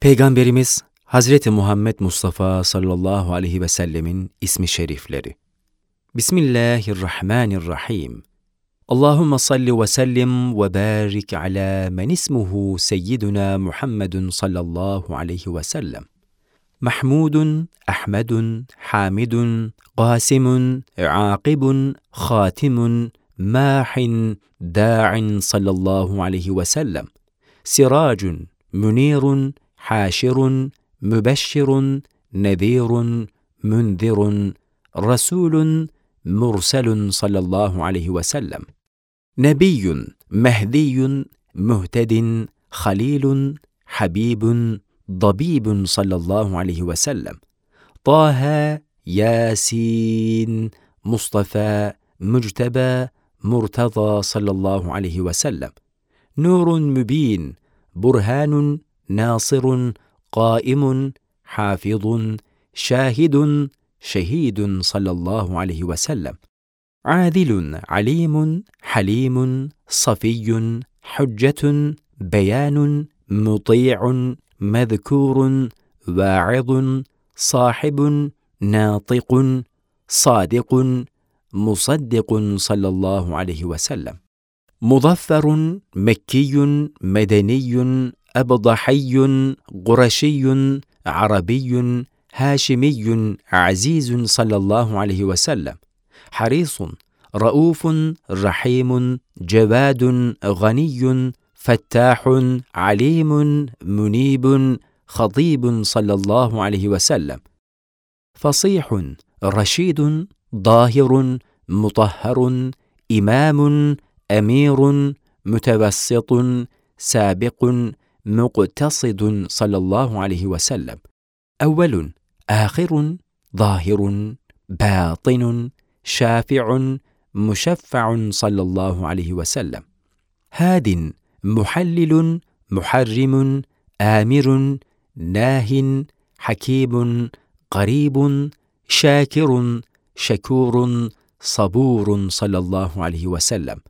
Peygamberimiz Hazreti Muhammed Mustafa sallallahu aleyhi ve sellemin ismi şerifleri. Bismillahirrahmanirrahim. Allahumme salli ve sellim ve barik ala men ismuhu seyyiduna Muhammedun sallallahu aleyhi ve sellem. Mahmudun, Ahmedun, Hamidun, Qasimun, Aqibun, Khatimun, Mahin, Da'in sallallahu aleyhi ve sellem. Siracun, Münirun, حاشر مبشر نذير منذر رسول مرسل صلى الله عليه وسلم نبي مهدي مهتد خليل حبيب ضبيب صلى الله عليه وسلم طه ياسين مصطفى مجتبى مرتضى صلى الله عليه وسلم نور مبين برهان ناصر قائم حافظ شاهد شهيد صلى الله عليه وسلم. عادل عليم حليم صفي حجة بيان مطيع مذكور واعظ صاحب ناطق صادق مصدق صلى الله عليه وسلم. مظفر مكي مدني أبضحي قرشي عربي هاشمي عزيز صلى الله عليه وسلم حريص رؤوف رحيم جواد غني فتاح عليم منيب خطيب صلى الله عليه وسلم فصيح رشيد ظاهر مطهر إمام أمير متوسط سابق مقتصد صلى الله عليه وسلم. أول آخر ظاهر باطن شافع مشفع صلى الله عليه وسلم. هاد محلل محرم آمر ناه حكيم قريب شاكر شكور صبور صلى الله عليه وسلم.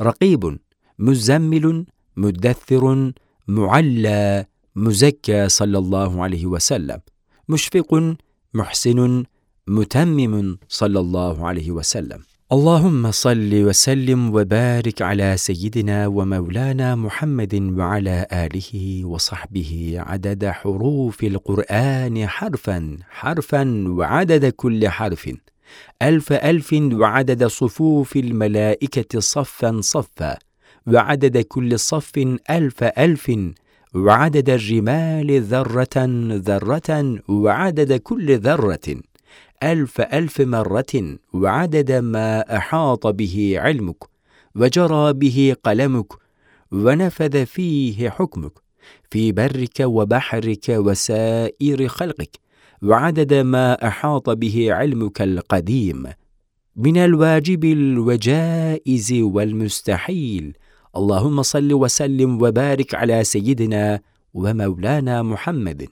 رقيب مزمل مدثر معلى مزكى صلى الله عليه وسلم. مشفق محسن متمم صلى الله عليه وسلم. اللهم صل وسلم وبارك على سيدنا ومولانا محمد وعلى آله وصحبه عدد حروف القرآن حرفا حرفا وعدد كل حرف. ألف ألف وعدد صفوف الملائكة صفا صفا. وعدد كل صف ألف ألف وعدد الرمال ذرة ذرة وعدد كل ذرة ألف ألف مرة وعدد ما أحاط به علمك وجرى به قلمك ونفذ فيه حكمك في برك وبحرك وسائر خلقك وعدد ما أحاط به علمك القديم من الواجب الوجائز والمستحيل اللهم صل وسلم وبارك على سيدنا ومولانا محمد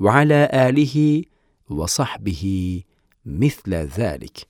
وعلى آله وصحبه مثل ذلك.